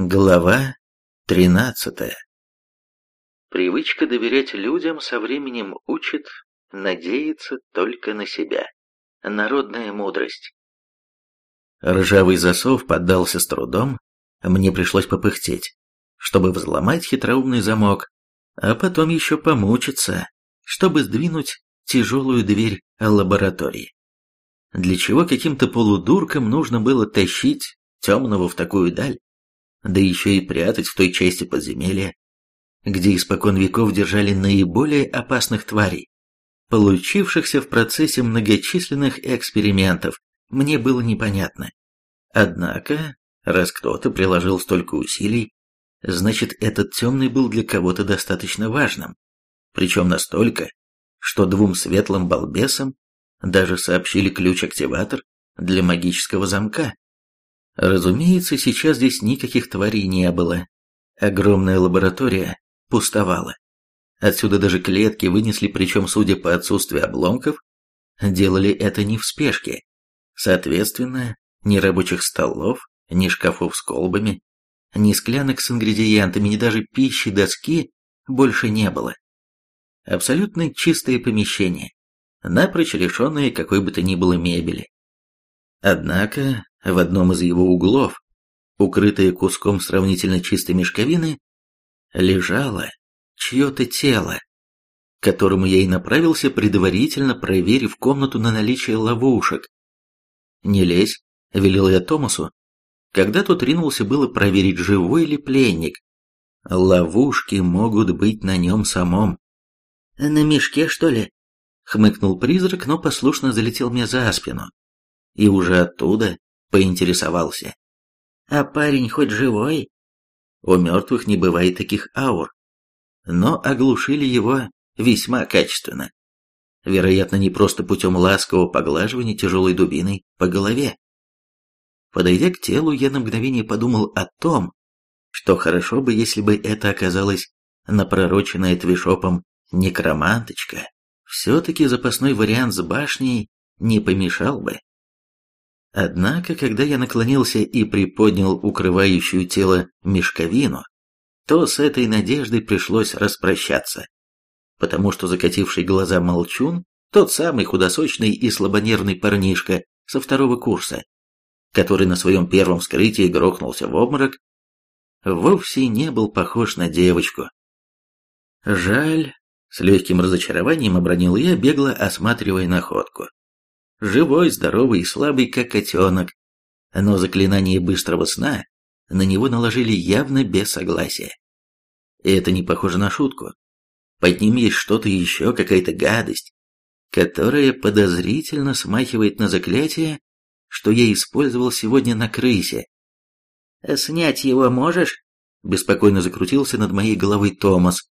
Глава 13 Привычка доверять людям со временем учит надеяться только на себя. Народная мудрость. Ржавый засов поддался с трудом, мне пришлось попыхтеть, чтобы взломать хитроумный замок, а потом еще помучиться, чтобы сдвинуть тяжелую дверь лаборатории. Для чего каким-то полудуркам нужно было тащить темного в такую даль? Да еще и прятать в той части подземелья, где испокон веков держали наиболее опасных тварей, получившихся в процессе многочисленных экспериментов, мне было непонятно. Однако, раз кто-то приложил столько усилий, значит этот темный был для кого-то достаточно важным, причем настолько, что двум светлым балбесам даже сообщили ключ-активатор для магического замка. Разумеется, сейчас здесь никаких тварей не было. Огромная лаборатория пустовала. Отсюда даже клетки вынесли, причем, судя по отсутствию обломков, делали это не в спешке. Соответственно, ни рабочих столов, ни шкафов с колбами, ни склянок с ингредиентами, ни даже пищи доски больше не было. Абсолютно чистое помещение, напрочь лишенное какой бы то ни было мебели. Однако в одном из его углов, укрытое куском сравнительно чистой мешковины, лежало чье-то тело, к которому я и направился, предварительно проверив комнату на наличие ловушек. «Не лезь», — велел я Томасу, когда тот ринулся было проверить, живой ли пленник. Ловушки могут быть на нем самом. «На мешке, что ли?» — хмыкнул призрак, но послушно залетел мне за спину. И уже оттуда поинтересовался. «А парень хоть живой?» У мертвых не бывает таких аур. Но оглушили его весьма качественно. Вероятно, не просто путем ласкового поглаживания тяжелой дубиной по голове. Подойдя к телу, я на мгновение подумал о том, что хорошо бы, если бы это оказалось напророченная твишопом некроманточка. Все-таки запасной вариант с башней не помешал бы. Однако, когда я наклонился и приподнял укрывающую тело мешковину, то с этой надеждой пришлось распрощаться, потому что закативший глаза молчун, тот самый худосочный и слабонервный парнишка со второго курса, который на своем первом вскрытии грохнулся в обморок, вовсе не был похож на девочку. Жаль, с легким разочарованием обронил я, бегло осматривая находку живой, здоровый и слабый, как котенок. Но заклинание быстрого сна на него наложили явно без согласия. И это не похоже на шутку. Под ним есть что-то еще, какая-то гадость, которая подозрительно смахивает на заклятие, что я использовал сегодня на крысе. «Снять его можешь?» Беспокойно закрутился над моей головой Томас.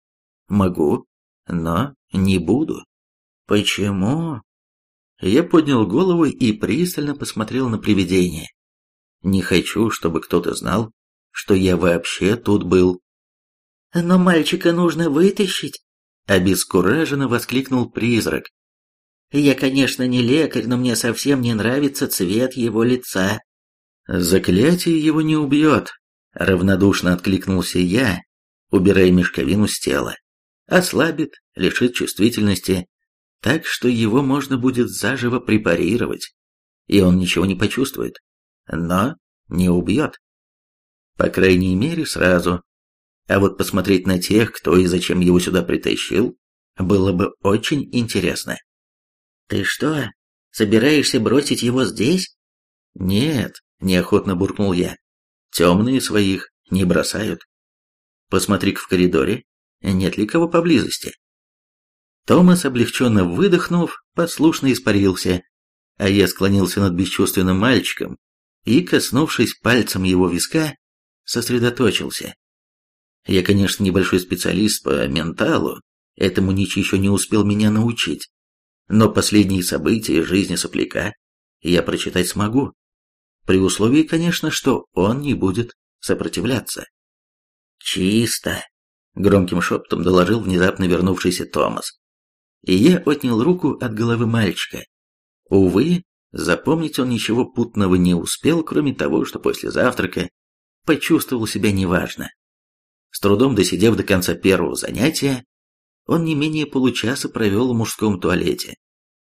«Могу, но не буду». «Почему?» Я поднял голову и пристально посмотрел на привидение. Не хочу, чтобы кто-то знал, что я вообще тут был. «Но мальчика нужно вытащить!» Обескураженно воскликнул призрак. «Я, конечно, не лекарь, но мне совсем не нравится цвет его лица». «Заклятие его не убьет», — равнодушно откликнулся я, убирая мешковину с тела. «Ослабит, лишит чувствительности, так что его можно будет заживо препарировать, и он ничего не почувствует, но не убьет. По крайней мере, сразу. А вот посмотреть на тех, кто и зачем его сюда притащил, было бы очень интересно. «Ты что, собираешься бросить его здесь?» «Нет», — неохотно буркнул я. «Темные своих не бросают. Посмотри-ка в коридоре, нет ли кого поблизости». Томас, облегченно выдохнув, послушно испарился, а я склонился над бесчувственным мальчиком и, коснувшись пальцем его виска, сосредоточился. Я, конечно, небольшой специалист по менталу, этому Нич еще не успел меня научить, но последние события жизни сопляка я прочитать смогу, при условии, конечно, что он не будет сопротивляться. «Чисто!» — громким шепотом доложил внезапно вернувшийся Томас и я отнял руку от головы мальчика. Увы, запомнить он ничего путного не успел, кроме того, что после завтрака почувствовал себя неважно. С трудом досидев до конца первого занятия, он не менее получаса провел в мужском туалете,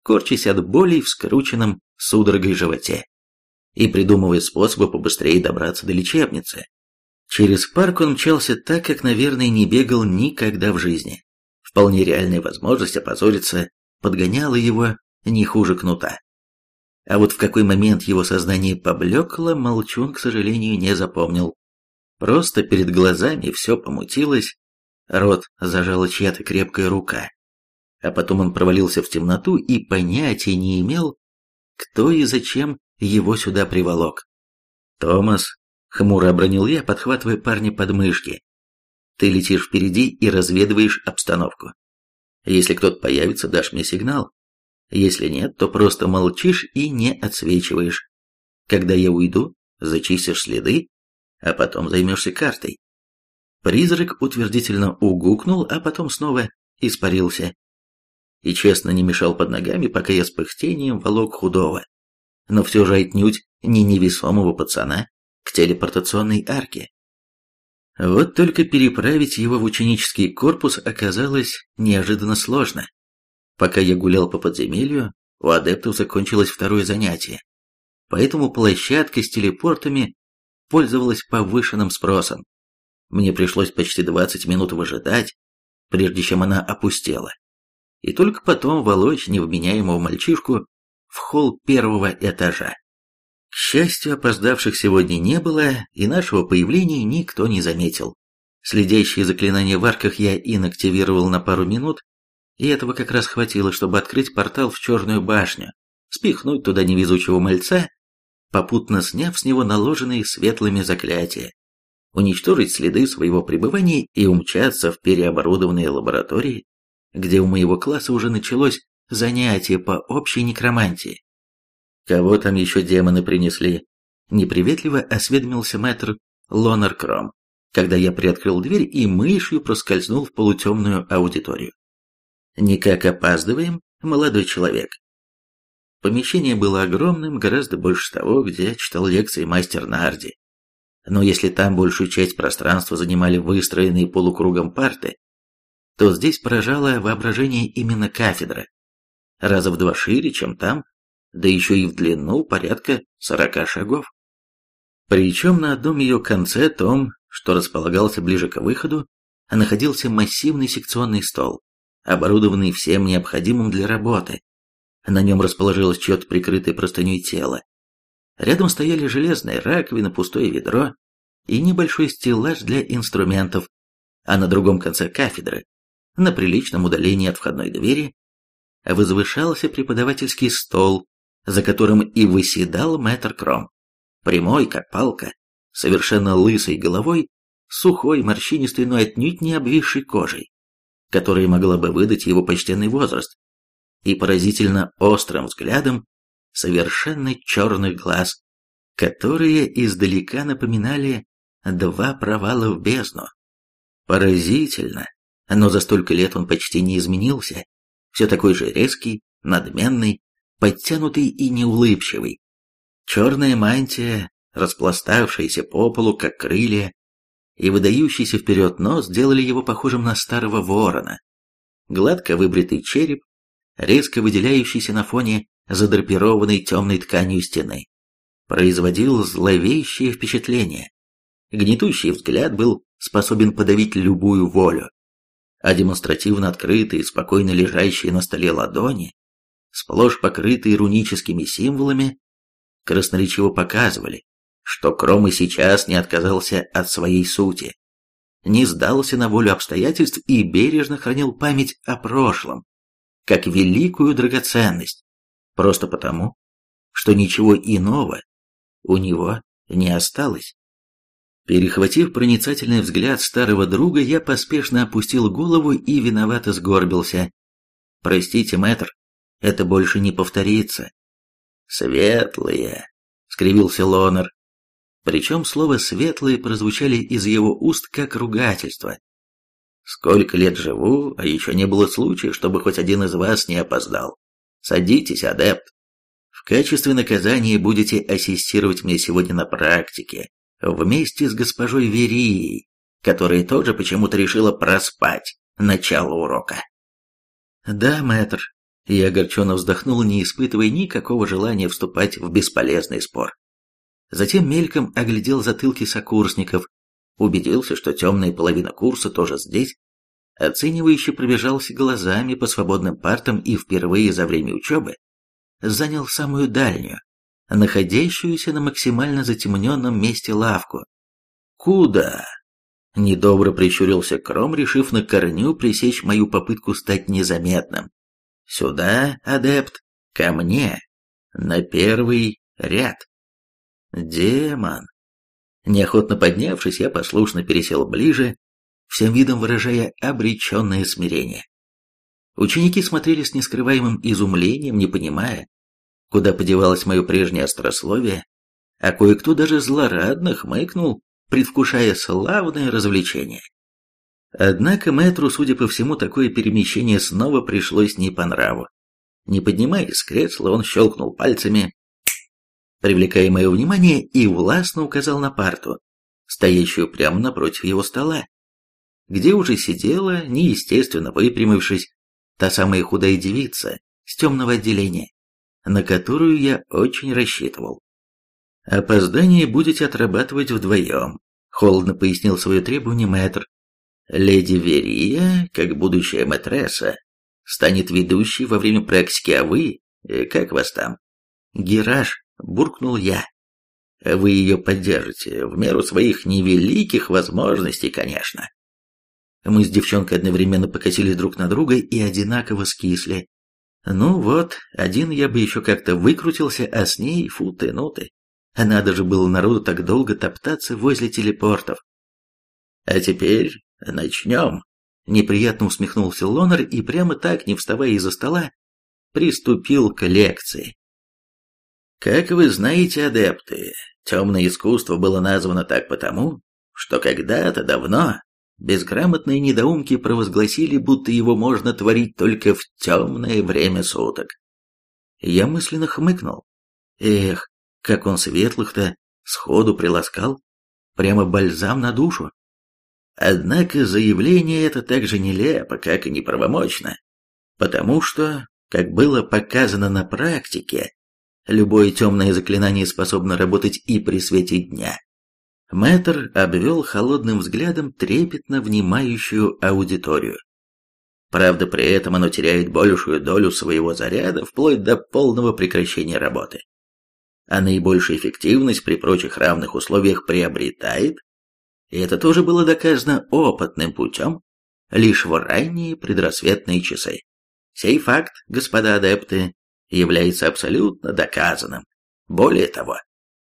корчась от боли в скрученном судорогой животе и придумывая способы побыстрее добраться до лечебницы. Через парк он мчался так, как, наверное, не бегал никогда в жизни. Вполне реальная возможность опозориться подгоняла его не хуже кнута. А вот в какой момент его сознание поблекло, Молчун, к сожалению, не запомнил. Просто перед глазами все помутилось, рот зажала чья-то крепкая рука. А потом он провалился в темноту и понятия не имел, кто и зачем его сюда приволок. «Томас», — хмуро обронил я, подхватывая парня под мышки, — «ты летишь впереди и разведываешь обстановку. Если кто-то появится, дашь мне сигнал. Если нет, то просто молчишь и не отсвечиваешь. Когда я уйду, зачистишь следы, а потом займешься картой». Призрак утвердительно угукнул, а потом снова испарился. И честно не мешал под ногами, пока я с пыхтением волок худого но все же отнюдь не невесомого пацана к телепортационной арке. Вот только переправить его в ученический корпус оказалось неожиданно сложно. Пока я гулял по подземелью, у адептов закончилось второе занятие, поэтому площадка с телепортами пользовалась повышенным спросом. Мне пришлось почти 20 минут выжидать, прежде чем она опустела. И только потом волочь невменяемого мальчишку в холл первого этажа. К счастью, опоздавших сегодня не было, и нашего появления никто не заметил. Следящие заклинания в арках я инактивировал на пару минут, и этого как раз хватило, чтобы открыть портал в Черную башню, спихнуть туда невезучего мальца, попутно сняв с него наложенные светлыми заклятия, уничтожить следы своего пребывания и умчаться в переоборудованные лаборатории, где у моего класса уже началось занятие по общей некромантии. Кого там еще демоны принесли? Неприветливо осведомился мэтр Лонар Кром, когда я приоткрыл дверь и мышью проскользнул в полутемную аудиторию. Никак опаздываем, молодой человек. Помещение было огромным, гораздо больше того, где читал лекции мастер Нарди. Но если там большую часть пространства занимали выстроенные полукругом парты, то здесь поражало воображение именно кафедра, раза в два шире, чем там, да еще и в длину порядка сорока шагов. Причем на одном ее конце, том, что располагался ближе к выходу, находился массивный секционный стол, оборудованный всем необходимым для работы. На нем расположилось чье-то прикрытое простыней тело. Рядом стояли железная раковина, пустое ведро и небольшой стеллаж для инструментов, а на другом конце кафедры, на приличном удалении от входной двери, возвышался преподавательский стол, за которым и выседал мэтр Кром. Прямой, как палка, совершенно лысой головой, сухой, морщинистой, но отнюдь не обвисшей кожей, которая могла бы выдать его почтенный возраст, и поразительно острым взглядом совершенно черных глаз, которые издалека напоминали два провала в бездну. Поразительно, но за столько лет он почти не изменился, все такой же резкий, надменный, подтянутый и неулыбчивый. Черная мантия, распластавшаяся по полу, как крылья, и выдающийся вперед нос сделали его похожим на старого ворона. Гладко выбритый череп, резко выделяющийся на фоне задрапированной темной тканью стены, производил зловещее впечатление. Гнетущий взгляд был способен подавить любую волю а демонстративно открытые, спокойно лежащие на столе ладони, сплошь покрытые руническими символами, красноречиво показывали, что Кром и сейчас не отказался от своей сути, не сдался на волю обстоятельств и бережно хранил память о прошлом, как великую драгоценность, просто потому, что ничего иного у него не осталось. Перехватив проницательный взгляд старого друга, я поспешно опустил голову и виновато сгорбился. «Простите, мэтр, это больше не повторится». «Светлые», — скривился Лонер. Причем слова «светлые» прозвучали из его уст как ругательство. «Сколько лет живу, а еще не было случая, чтобы хоть один из вас не опоздал. Садитесь, адепт. В качестве наказания будете ассистировать мне сегодня на практике, вместе с госпожой Верией, которая тоже почему-то решила проспать начало урока. «Да, мэтр», — я огорченно вздохнул, не испытывая никакого желания вступать в бесполезный спор. Затем мельком оглядел затылки сокурсников, убедился, что темная половина курса тоже здесь, оценивающе пробежался глазами по свободным партам и впервые за время учебы занял самую дальнюю, находящуюся на максимально затемненном месте лавку. «Куда?» Недобро прищурился Кром, решив на корню пресечь мою попытку стать незаметным. «Сюда, адепт, ко мне, на первый ряд». «Демон!» Неохотно поднявшись, я послушно пересел ближе, всем видом выражая обреченное смирение. Ученики смотрели с нескрываемым изумлением, не понимая, куда подевалось мое прежнее острословие, а кое-кто даже злорадно хмыкнул, предвкушая славное развлечение. Однако мэтру, судя по всему, такое перемещение снова пришлось не по нраву. Не поднимаясь с кресла, он щелкнул пальцами, привлекая мое внимание, и властно указал на парту, стоящую прямо напротив его стола, где уже сидела, неестественно выпрямившись, та самая худая девица с темного отделения, на которую я очень рассчитывал. «Опоздание будете отрабатывать вдвоем», — холодно пояснил свое требование мэтр. «Леди Верия, как будущая мэтресса, станет ведущей во время практики, а вы, э, как вас там?» «Гераж», — буркнул я. «Вы ее поддержите, в меру своих невеликих возможностей, конечно». Мы с девчонкой одновременно покосились друг на друга и одинаково скисли. Ну вот, один я бы еще как-то выкрутился, а с ней фу ты, ну ты. Надо же было народу так долго топтаться возле телепортов. А теперь начнем. Неприятно усмехнулся Лонер и прямо так, не вставая из-за стола, приступил к лекции. Как вы знаете, адепты, темное искусство было названо так потому, что когда-то давно безграмотные недоумки провозгласили, будто его можно творить только в темное время суток. Я мысленно хмыкнул. Эх, как он светлых-то сходу приласкал, прямо бальзам на душу. Однако заявление это так же нелепо, как и неправомочно, потому что, как было показано на практике, любое темное заклинание способно работать и при свете дня. Мэтр обвел холодным взглядом трепетно внимающую аудиторию. Правда, при этом оно теряет большую долю своего заряда, вплоть до полного прекращения работы а наибольшую эффективность при прочих равных условиях приобретает, и это тоже было доказано опытным путем, лишь в ранние предрассветные часы. Сей факт, господа адепты, является абсолютно доказанным. Более того,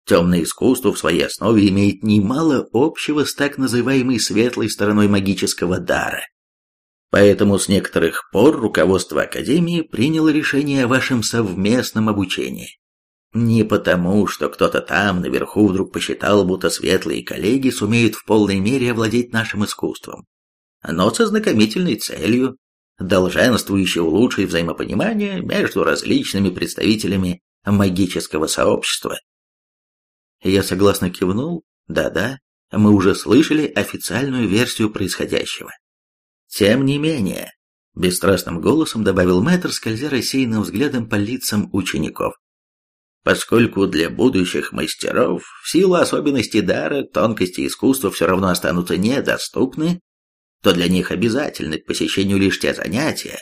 темное искусство в своей основе имеет немало общего с так называемой светлой стороной магического дара. Поэтому с некоторых пор руководство Академии приняло решение о вашем совместном обучении. Не потому, что кто-то там наверху вдруг посчитал, будто светлые коллеги сумеют в полной мере овладеть нашим искусством, но со знакомительной целью, долженствующей улучшить взаимопонимание между различными представителями магического сообщества. Я согласно кивнул, да-да, мы уже слышали официальную версию происходящего. Тем не менее, бесстрастным голосом добавил мэтр, скользя рассеянным взглядом по лицам учеников поскольку для будущих мастеров в силу особенностей дара, тонкости искусства все равно останутся недоступны, то для них обязательны к посещению лишь те занятия,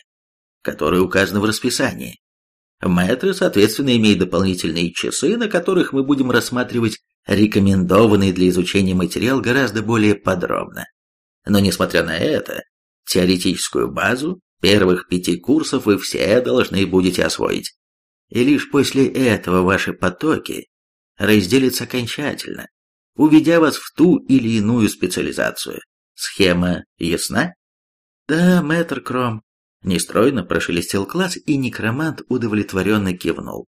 которые указаны в расписании. Мэтры, соответственно, имеют дополнительные часы, на которых мы будем рассматривать рекомендованный для изучения материал гораздо более подробно. Но несмотря на это, теоретическую базу первых пяти курсов вы все должны будете освоить и лишь после этого ваши потоки разделятся окончательно, уведя вас в ту или иную специализацию. Схема ясна? Да, мэтр Кром. Нестройно прошелестел класс, и некромант удовлетворенно кивнул.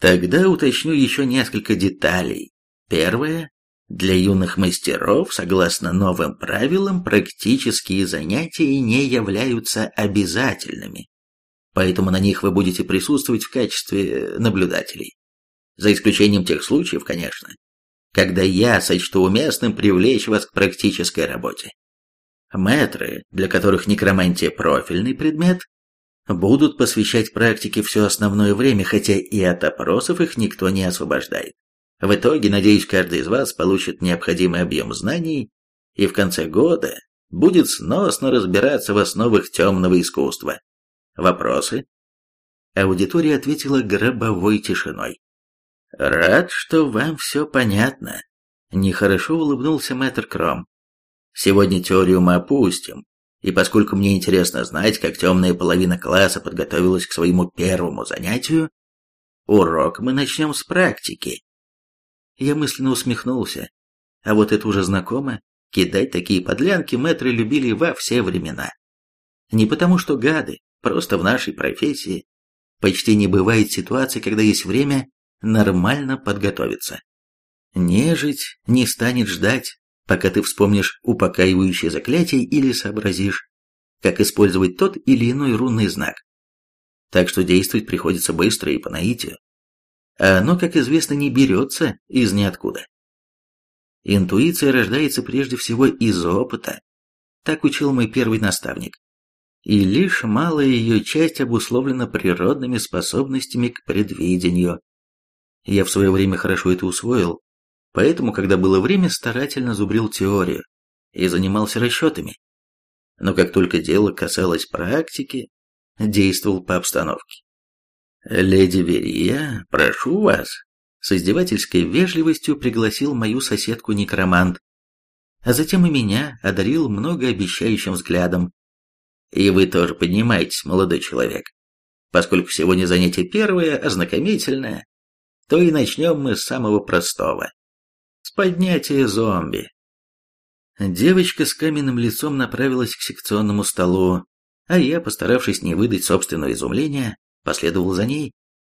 Тогда уточню еще несколько деталей. Первое. Для юных мастеров, согласно новым правилам, практические занятия не являются обязательными поэтому на них вы будете присутствовать в качестве наблюдателей. За исключением тех случаев, конечно, когда я сочту уместным привлечь вас к практической работе. Мэтры, для которых некромантия профильный предмет, будут посвящать практике все основное время, хотя и от опросов их никто не освобождает. В итоге, надеюсь, каждый из вас получит необходимый объем знаний и в конце года будет сносно разбираться в основах темного искусства. Вопросы? Аудитория ответила гробовой тишиной. «Рад, что вам все понятно», — нехорошо улыбнулся мэтр Кром. «Сегодня теорию мы опустим, и поскольку мне интересно знать, как темная половина класса подготовилась к своему первому занятию, урок мы начнем с практики». Я мысленно усмехнулся. А вот это уже знакомо. Кидать такие подлянки мэтры любили во все времена. Не потому что гады, просто в нашей профессии почти не бывает ситуации, когда есть время нормально подготовиться. Нежить не станет ждать, пока ты вспомнишь упокаивающее заклятие или сообразишь, как использовать тот или иной рунный знак. Так что действовать приходится быстро и по наитию. А оно, как известно, не берется из ниоткуда. Интуиция рождается прежде всего из опыта. Так учил мой первый наставник. И лишь малая ее часть обусловлена природными способностями к предвидению, я в свое время хорошо это усвоил, поэтому, когда было время, старательно зубрил теорию и занимался расчетами. Но как только дело касалось практики, действовал по обстановке. «Леди Верия, прошу вас», с издевательской вежливостью пригласил мою соседку некромант, а затем и меня одарил многообещающим взглядом. «И вы тоже поднимаетесь, молодой человек, поскольку сегодня занятие первое, ознакомительное, то и начнем мы с самого простого. С поднятия зомби. Девочка с каменным лицом направилась к секционному столу, а я, постаравшись не выдать собственного изумления, последовал за ней,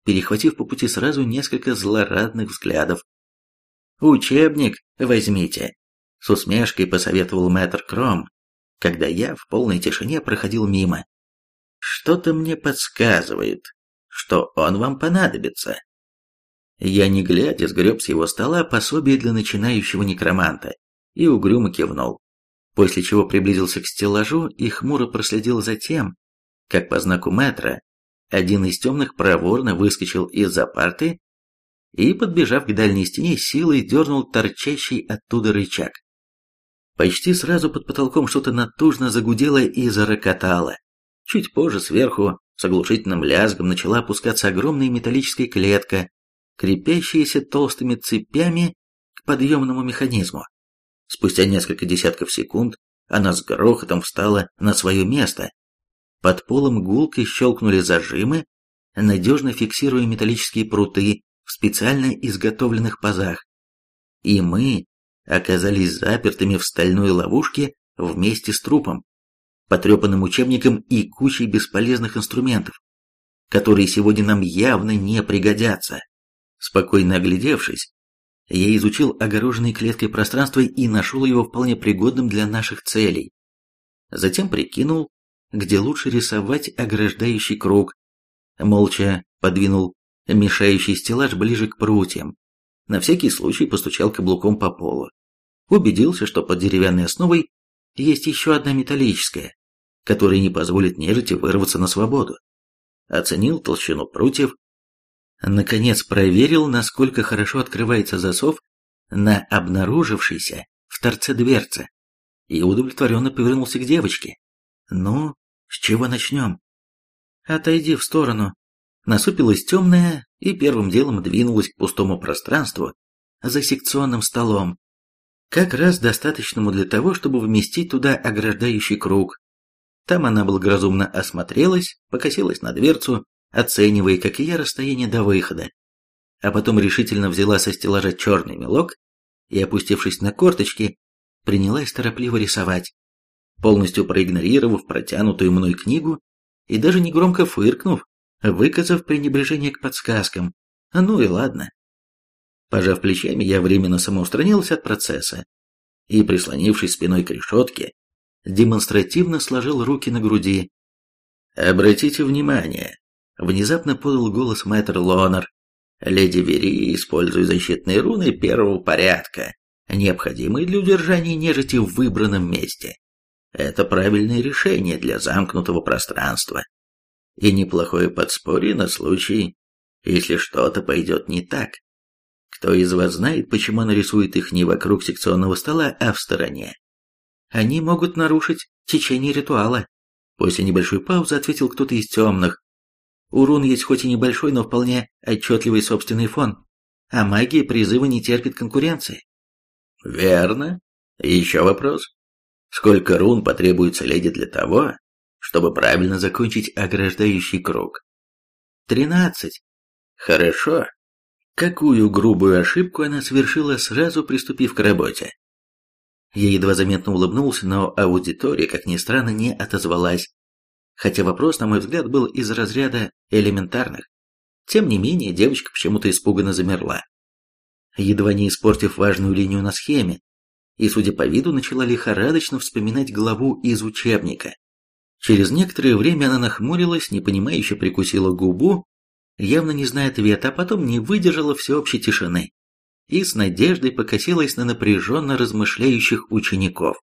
перехватив по пути сразу несколько злорадных взглядов. «Учебник возьмите», — с усмешкой посоветовал мэтр Кром, когда я в полной тишине проходил мимо. «Что-то мне подсказывает, что он вам понадобится». Я не глядя сгреб с его стола пособие для начинающего некроманта и угрюмо кивнул, после чего приблизился к стеллажу и хмуро проследил за тем, как по знаку метра один из темных проворно выскочил из-за парты и, подбежав к дальней стене, силой дернул торчащий оттуда рычаг. Почти сразу под потолком что-то натужно загудело и зарокотало. Чуть позже сверху с оглушительным лязгом начала опускаться огромная металлическая клетка, крепящиеся толстыми цепями к подъемному механизму. Спустя несколько десятков секунд она с грохотом встала на свое место. Под полом гулкой щелкнули зажимы, надежно фиксируя металлические пруты в специально изготовленных пазах. И мы оказались запертыми в стальной ловушке вместе с трупом, потрепанным учебником и кучей бесполезных инструментов, которые сегодня нам явно не пригодятся. Спокойно оглядевшись, я изучил огороженной клеткой пространство и нашел его вполне пригодным для наших целей. Затем прикинул, где лучше рисовать ограждающий круг. Молча подвинул мешающий стеллаж ближе к прутьям. На всякий случай постучал каблуком по полу. Убедился, что под деревянной основой есть еще одна металлическая, которая не позволит нежити вырваться на свободу. Оценил толщину прутьев, Наконец проверил, насколько хорошо открывается засов на обнаружившейся в торце дверце, и удовлетворенно повернулся к девочке. «Ну, с чего начнем?» «Отойди в сторону». Насупилась темная и первым делом двинулась к пустому пространству за секционным столом, как раз достаточному для того, чтобы вместить туда ограждающий круг. Там она благоразумно осмотрелась, покосилась на дверцу, оценивая, как и я, расстояние до выхода, а потом решительно взяла со стеллажа черный мелок и, опустившись на корточки, принялась торопливо рисовать, полностью проигнорировав протянутую мной книгу и даже негромко фыркнув, выказав пренебрежение к подсказкам. Ну и ладно. Пожав плечами, я временно самоустранился от процесса и, прислонившись спиной к решетке, демонстративно сложил руки на груди. Обратите внимание, Внезапно подал голос мэтр Лонер. Леди Вери, используй защитные руны первого порядка, необходимые для удержания нежити в выбранном месте. Это правильное решение для замкнутого пространства. И неплохое подспорье на случай, если что-то пойдет не так. Кто из вас знает, почему она рисует их не вокруг секционного стола, а в стороне? Они могут нарушить течение ритуала. После небольшой паузы ответил кто-то из темных. У рун есть хоть и небольшой, но вполне отчетливый собственный фон, а магия призыва не терпит конкуренции. Верно. еще вопрос. Сколько рун потребуется леди для того, чтобы правильно закончить ограждающий круг? Тринадцать. Хорошо. Какую грубую ошибку она совершила, сразу приступив к работе? Я едва заметно улыбнулся, но аудитория, как ни странно, не отозвалась. Хотя вопрос, на мой взгляд, был из разряда элементарных. Тем не менее, девочка почему-то испуганно замерла. Едва не испортив важную линию на схеме, и, судя по виду, начала лихорадочно вспоминать главу из учебника. Через некоторое время она нахмурилась, непонимающе прикусила губу, явно не зная ответа, а потом не выдержала всеобщей тишины и с надеждой покосилась на напряженно размышляющих учеников,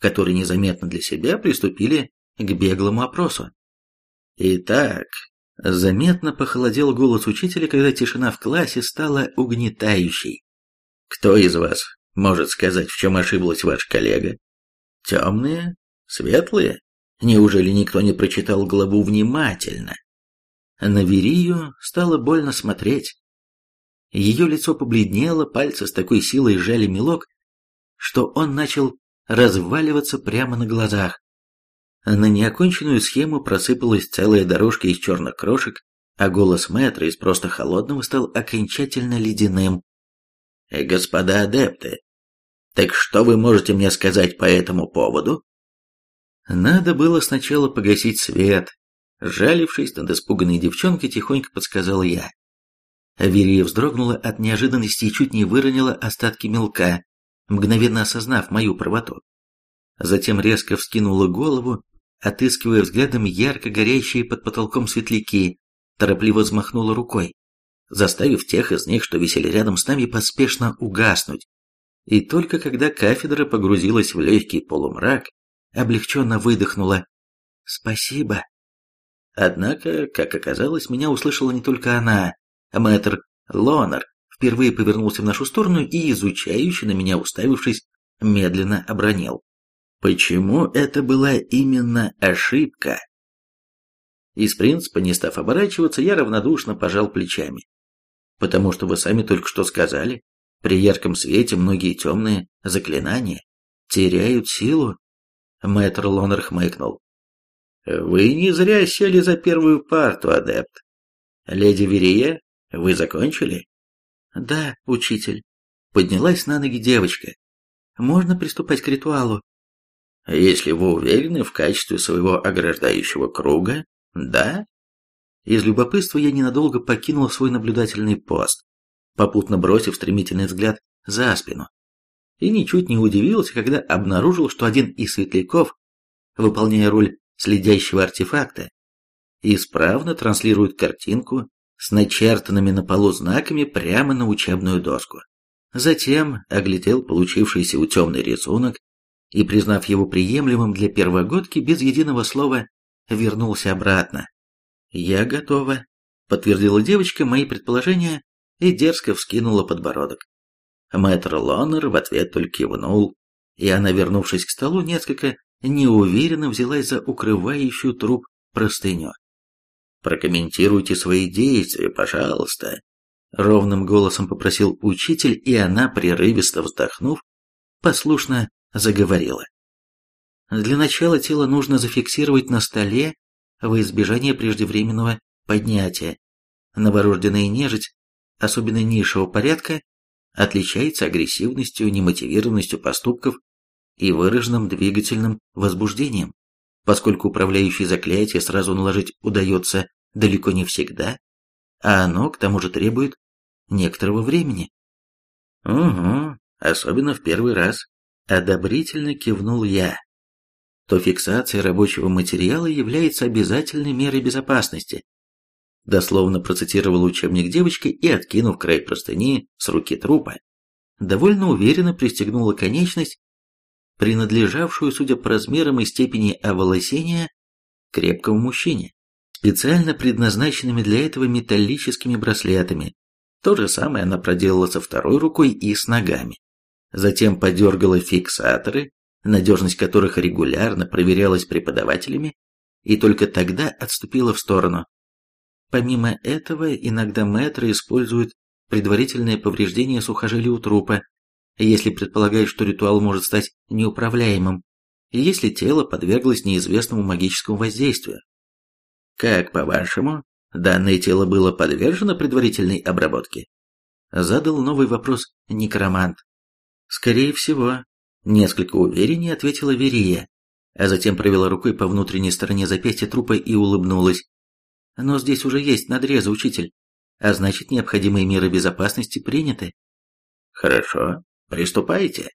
которые незаметно для себя приступили к беглому опросу. Итак, заметно похолодел голос учителя, когда тишина в классе стала угнетающей. Кто из вас может сказать, в чем ошиблась ваш коллега? Темные? Светлые? Неужели никто не прочитал главу внимательно? На Верию стало больно смотреть. Ее лицо побледнело, пальцы с такой силой сжали мелок, что он начал разваливаться прямо на глазах. На неоконченную схему просыпалась целая дорожка из черных крошек, а голос мэтра из просто холодного стал окончательно ледяным. «Э, «Господа адепты, так что вы можете мне сказать по этому поводу?» Надо было сначала погасить свет. Жалившись над испуганной девчонкой, тихонько подсказал я. Верия вздрогнула от неожиданности и чуть не выронила остатки мелка, мгновенно осознав мою правоту. Затем резко вскинула голову, отыскивая взглядом ярко горящие под потолком светляки, торопливо взмахнула рукой, заставив тех из них, что висели рядом с нами, поспешно угаснуть. И только когда кафедра погрузилась в легкий полумрак, облегченно выдохнула «Спасибо». Однако, как оказалось, меня услышала не только она, Мэтр Лонер впервые повернулся в нашу сторону и, изучающе на меня уставившись, медленно обронил. Почему это была именно ошибка? Из принципа, не став оборачиваться, я равнодушно пожал плечами. Потому что вы сами только что сказали, при ярком свете многие темные заклинания теряют силу. Мэтр Лонер хмыкнул. Вы не зря сели за первую парту, адепт. Леди Верия вы закончили? Да, учитель. Поднялась на ноги девочка. Можно приступать к ритуалу. Если вы уверены в качестве своего ограждающего круга, да? Из любопытства я ненадолго покинул свой наблюдательный пост, попутно бросив стремительный взгляд за спину. И ничуть не удивился, когда обнаружил, что один из светляков, выполняя роль следящего артефакта, исправно транслирует картинку с начертанными на полу знаками прямо на учебную доску. Затем оглядел получившийся у темный рисунок и, признав его приемлемым для первогодки, без единого слова вернулся обратно. «Я готова», — подтвердила девочка мои предположения и дерзко вскинула подбородок. Мэтр Лоннер в ответ только кивнул, и она, вернувшись к столу, несколько неуверенно взялась за укрывающую труп простыню. Прокомментируйте свои действия, пожалуйста. Ровным голосом попросил учитель, и она, прерывисто вздохнув, послушно заговорила. Для начала тело нужно зафиксировать на столе во избежание преждевременного поднятия. Новорожденная нежить, особенно низшего порядка, отличается агрессивностью, немотивированностью поступков и выраженным двигательным возбуждением. Поскольку управляющее заклятие сразу наложить удается далеко не всегда, а оно к тому же требует некоторого времени. Угу, особенно в первый раз. Одобрительно кивнул я. То фиксация рабочего материала является обязательной мерой безопасности. Дословно процитировала учебник девочки и, откинув край простыни с руки трупа, довольно уверенно пристегнула конечность, принадлежавшую, судя по размерам и степени оволосения, крепкому мужчине, специально предназначенными для этого металлическими браслетами. То же самое она проделала со второй рукой и с ногами. Затем подергала фиксаторы, надежность которых регулярно проверялась преподавателями, и только тогда отступила в сторону. Помимо этого, иногда мэтры используют предварительное повреждение сухожилий у трупа, если предполагают, что ритуал может стать неуправляемым, если тело подверглось неизвестному магическому воздействию. Как, по-вашему, данное тело было подвержено предварительной обработке? Задал новый вопрос некромант. Скорее всего, несколько увереннее ответила Верия, а затем провела рукой по внутренней стороне запястья трупа и улыбнулась. Но здесь уже есть надрезы, учитель, а значит необходимые меры безопасности приняты. Хорошо, приступайте.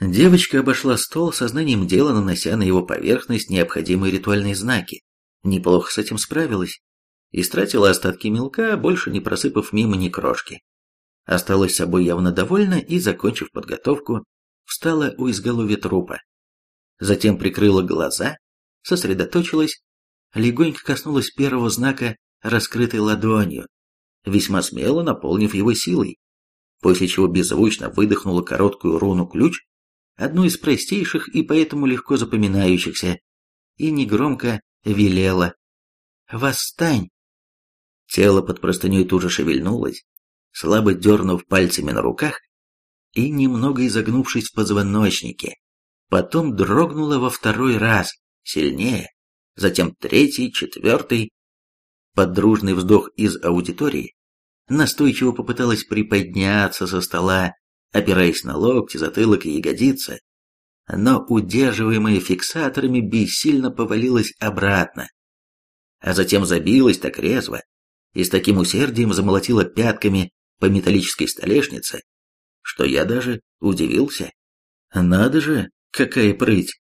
Девочка обошла стол, сознанием дела нанося на его поверхность необходимые ритуальные знаки. Неплохо с этим справилась. Истратила остатки мелка, больше не просыпав мимо ни крошки. Осталась собой явно довольна и, закончив подготовку, встала у изголовья трупа. Затем прикрыла глаза, сосредоточилась, легонько коснулась первого знака раскрытой ладонью, весьма смело наполнив его силой, после чего беззвучно выдохнула короткую руну-ключ, одну из простейших и поэтому легко запоминающихся, и негромко велела «Восстань!». Тело под простыней тут же шевельнулось, слабо дернув пальцами на руках и немного изогнувшись в позвоночнике. Потом дрогнуло во второй раз, сильнее, затем третий, четвертый. Под дружный вздох из аудитории настойчиво попыталась приподняться со стола, опираясь на локти, затылок и ягодицы, но удерживаемая фиксаторами бессильно повалилась обратно. А затем забилась так резво и с таким усердием замолотила пятками по металлической столешнице, что я даже удивился. Надо же, какая прыть!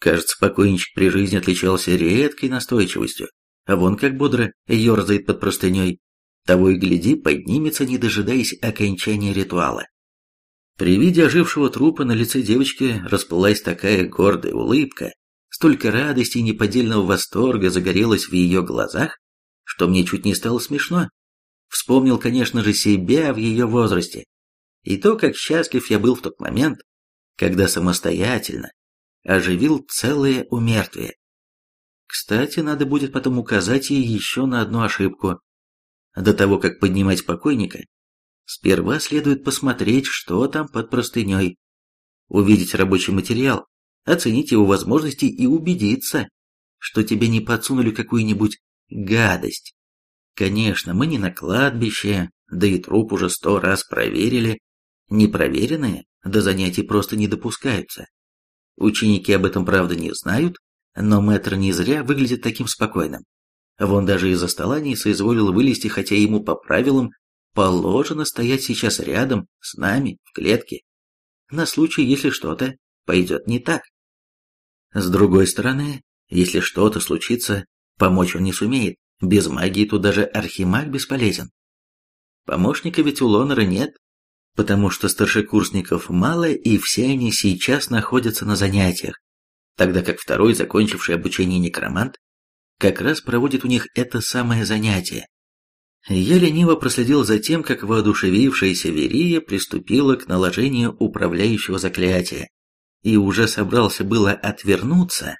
Кажется, покойничек при жизни отличался редкой настойчивостью, а вон как бодро ерзает под простыней, того и гляди, поднимется, не дожидаясь окончания ритуала. При виде ожившего трупа на лице девочки расплылась такая гордая улыбка, столько радости и неподдельного восторга загорелось в ее глазах, что мне чуть не стало смешно. Вспомнил, конечно же, себя в ее возрасте, и то, как счастлив я был в тот момент, когда самостоятельно оживил целое умертвие. Кстати, надо будет потом указать ей еще на одну ошибку. До того, как поднимать покойника, Сперва следует посмотреть, что там под простыней, увидеть рабочий материал, оценить его возможности и убедиться, что тебе не подсунули какую-нибудь гадость. Конечно, мы не на кладбище, да и труп уже сто раз проверили. Непроверенные до занятий просто не допускаются. Ученики об этом, правда, не знают, но мэтр не зря выглядит таким спокойным. Вон даже из-за стола не соизволил вылезти, хотя ему по правилам положено стоять сейчас рядом с нами в клетке, на случай, если что-то пойдет не так. С другой стороны, если что-то случится, помочь он не сумеет, без магии тут даже архимаг бесполезен. Помощника ведь у Лонера нет, потому что старшекурсников мало, и все они сейчас находятся на занятиях, тогда как второй, закончивший обучение некромант, как раз проводит у них это самое занятие. Я лениво проследил за тем, как воодушевившаяся Верия приступила к наложению управляющего заклятия, и уже собрался было отвернуться,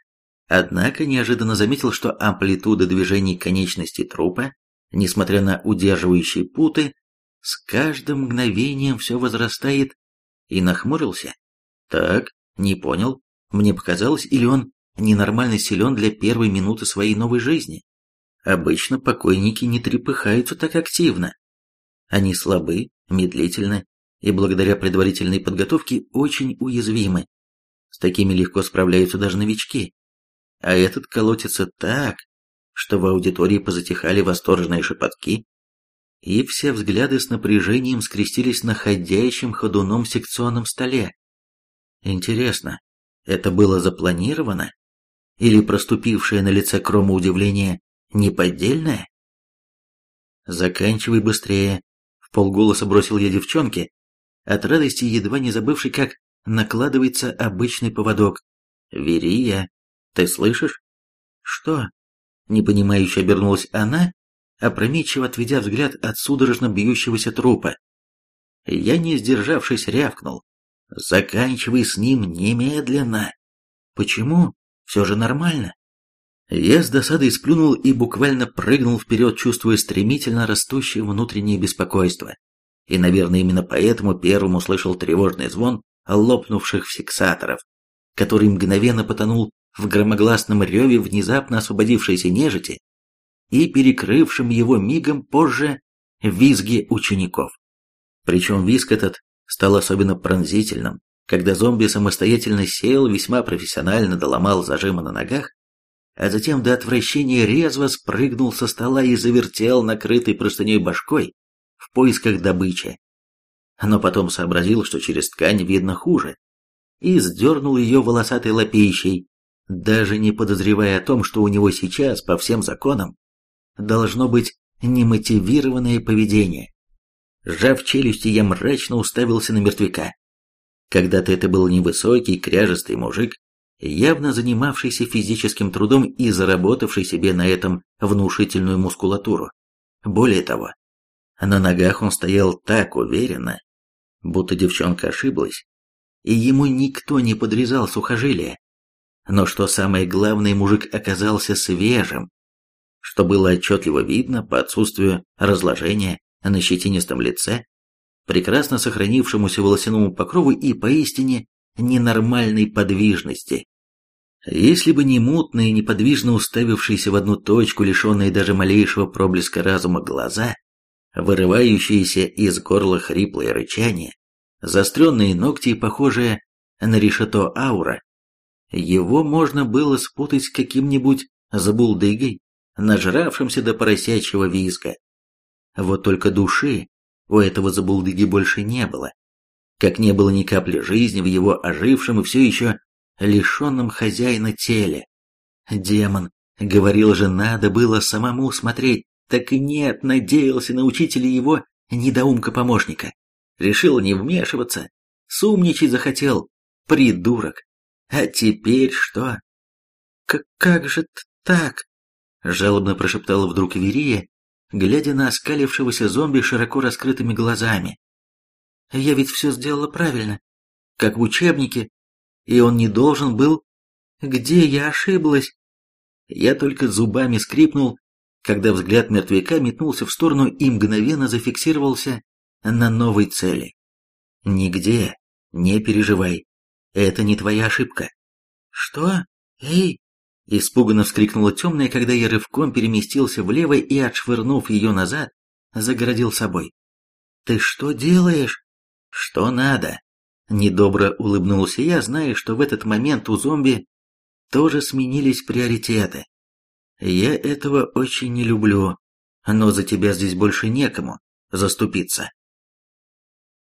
однако неожиданно заметил, что амплитуда движений конечности трупа, несмотря на удерживающие путы, с каждым мгновением все возрастает, и нахмурился. Так, не понял, мне показалось, или он ненормально силен для первой минуты своей новой жизни? Обычно покойники не трепыхаются так активно. Они слабы, медлительны и благодаря предварительной подготовке очень уязвимы. С такими легко справляются даже новички. А этот колотится так, что в аудитории позатихали восторженные шепотки, и все взгляды с напряжением скрестились на ходящем ходуном секционном столе. Интересно, это было запланировано? Или проступившее на лице Крома удивление неподдельное? «Заканчивай быстрее», — в полголоса бросил я девчонке, от радости едва не забывший, как накладывается обычный поводок. «Верия, ты слышишь?» «Что?» — непонимающе обернулась она, опрометчиво отведя взгляд от судорожно бьющегося трупа. Я, не сдержавшись, рявкнул. «Заканчивай с ним немедленно!» «Почему? Все же нормально!» Я с досадой сплюнул и буквально прыгнул вперед, чувствуя стремительно растущее внутреннее беспокойство. И, наверное, именно поэтому первым услышал тревожный звон лопнувших фиксаторов, который мгновенно потонул в громогласном реве внезапно освободившейся нежити и перекрывшим его мигом позже визги учеников. Причем визг этот стал особенно пронзительным, когда зомби самостоятельно сел, весьма профессионально доломал зажимы на ногах а затем до отвращения резво спрыгнул со стола и завертел накрытой простыней башкой в поисках добычи. Но потом сообразил, что через ткань видно хуже, и сдернул ее волосатой лапищей, даже не подозревая о том, что у него сейчас, по всем законам, должно быть немотивированное поведение. Сжав челюсти, я мрачно уставился на мертвяка. Когда-то это был невысокий, кряжестый мужик, явно занимавшийся физическим трудом и заработавший себе на этом внушительную мускулатуру. Более того, на ногах он стоял так уверенно, будто девчонка ошиблась, и ему никто не подрезал сухожилия. Но что самое главное, мужик оказался свежим, что было отчетливо видно по отсутствию разложения на щетинистом лице, прекрасно сохранившемуся волосяному покрову и поистине ненормальной подвижности. Если бы не мутные, неподвижно уставившиеся в одну точку, лишенные даже малейшего проблеска разума глаза, вырывающиеся из горла хриплое рычание, заостренные ногти и похожие на решето аура, его можно было спутать с каким-нибудь забулдыгой, нажравшимся до поросячьего визга. Вот только души у этого забулдыги больше не было, как не было ни капли жизни в его ожившем и все еще лишенном хозяина теле. Демон, говорил же, надо было самому смотреть, так и нет, надеялся на учителя его недоумка-помощника. Решил не вмешиваться, сумничать захотел, придурок. А теперь что? К как же так? Жалобно прошептала вдруг Верия, глядя на оскалившегося зомби широко раскрытыми глазами. Я ведь все сделала правильно, как в учебнике, и он не должен был... Где я ошиблась? Я только зубами скрипнул, когда взгляд мертвяка метнулся в сторону и мгновенно зафиксировался на новой цели. Нигде, не переживай, это не твоя ошибка. Что? Эй! Испуганно вскрикнула темная, когда я рывком переместился влево и, отшвырнув ее назад, загородил собой. «Ты что делаешь?» «Что надо?» Недобро улыбнулся я, зная, что в этот момент у зомби тоже сменились приоритеты. Я этого очень не люблю, но за тебя здесь больше некому заступиться.